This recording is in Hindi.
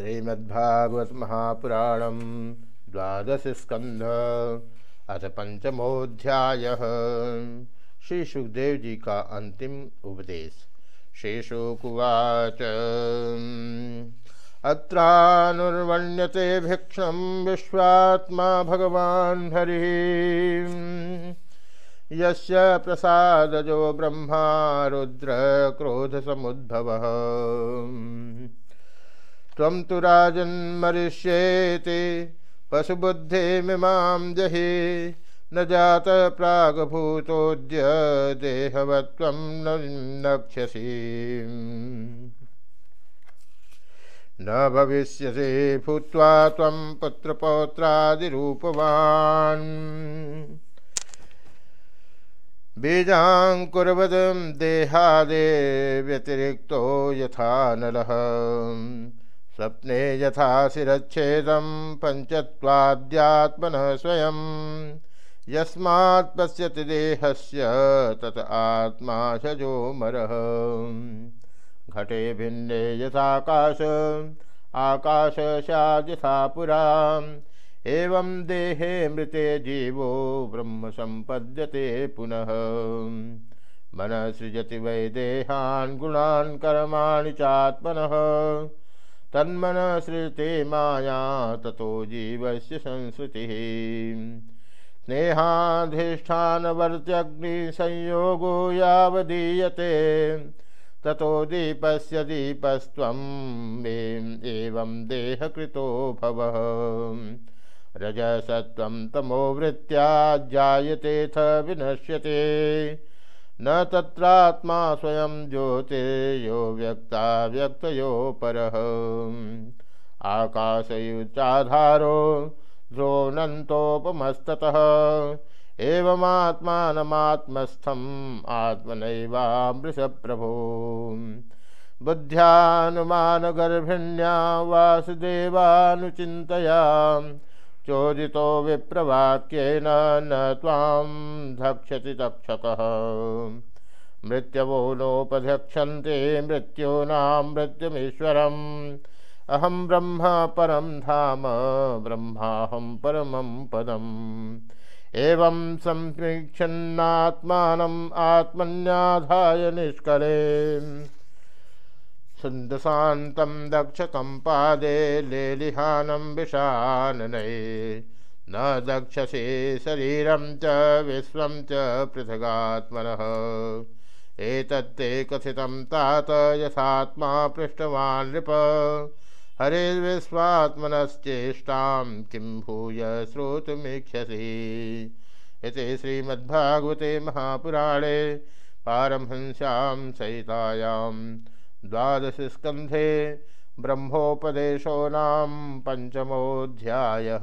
श्रीमद्भागवत महापुराण द्वादश स्कंध अथ पंचमोध्याय श्री सुखदेव जी का अंतिम उपदेश। शेषोकुवाच अत्रानुर्वण्यते भिक्षम विश्वात्मा भगवान् हरि। यस्य प्रसादजो ब्रह्मा रुद्र क्रोध समुद्भवः त्वं तु राजन्मरिष्येति पशुबुद्धिमिमां जहि, न जात प्रागभूतोद्य देहवत्वं न नक्ष्यसि न भविष्यसि भूत्वा त्वं पुत्रपौत्रादिरूपवान्। बीजाङ्कुर्वदं देहादे व्यतिरिक्तो यथा नलः। स्वप्ने यथा शिरच्छेदं पञ्चत्वाद्यात्मनः स्वयं। यस्मात् पश्यति देहस्य, तत आत्मा शजोमरः घटे भिन्ने यथाकाश, आकाश स्याद्यथा पुरा। एवं देहे मृते जीवो, ब्रह्म सम्पद्यते पुनः। मन सृजति वै देहान् गुणान् कर्माणि चात्मनः। तन्मन श्रुते माया तथो जीवस से ततो जीवस्य संस्कृतिः। स्नेहाधिष्ठानवर्त्यग्निसंयोगो यावदीयते। ततो दीपस्य दीपस्त्वम् एवं देहकृतो भवः। रजसत्वं तमोवृत्त्या जायतेऽथ विनश्यते। न तत्रात्मा स्वयं ज्योतिर्यो व्यक्ता व्यक्तयो परः आकाशयुचाधारो द्रोणन्तोपमस्ततः। एवमात्मानमात्मस्थम् आत्मनैवामृषप्रभो। बुद्ध्यानुमानगर्भिण्या वासुदेवानुचिन्तया चोदितो विप्रवाक्येन न त्वां धक्षति तक्षकः। मृत्यवो नोपधक्षन्ते मृत्यूनां मृत्युमीश्वरम्। अहं ब्रह्म, परं धाम, ब्रह्माहं परमं पदम्। एवं समीक्षन्नात्मानम् आत्मन्याधाय निष्कले। सुन्दशान्तं दक्षकं पादे लेलिहानं विषाननये। न दक्षसे शरीरं च, विश्वं च पृथगात्मनः। एतत्ते कथितं तात यथात्मा पृष्ठवान् नृप। हरेर्विश्वात्मनश्चेष्टां किं भूय श्रोतुमीक्षसि इति श्रीमद्भागवते महापुराणे पारमहंस्यां सहितायाम् द्वादशस्कन्धे ब्रह्मोपदेशो नाम पञ्चमोऽध्यायः।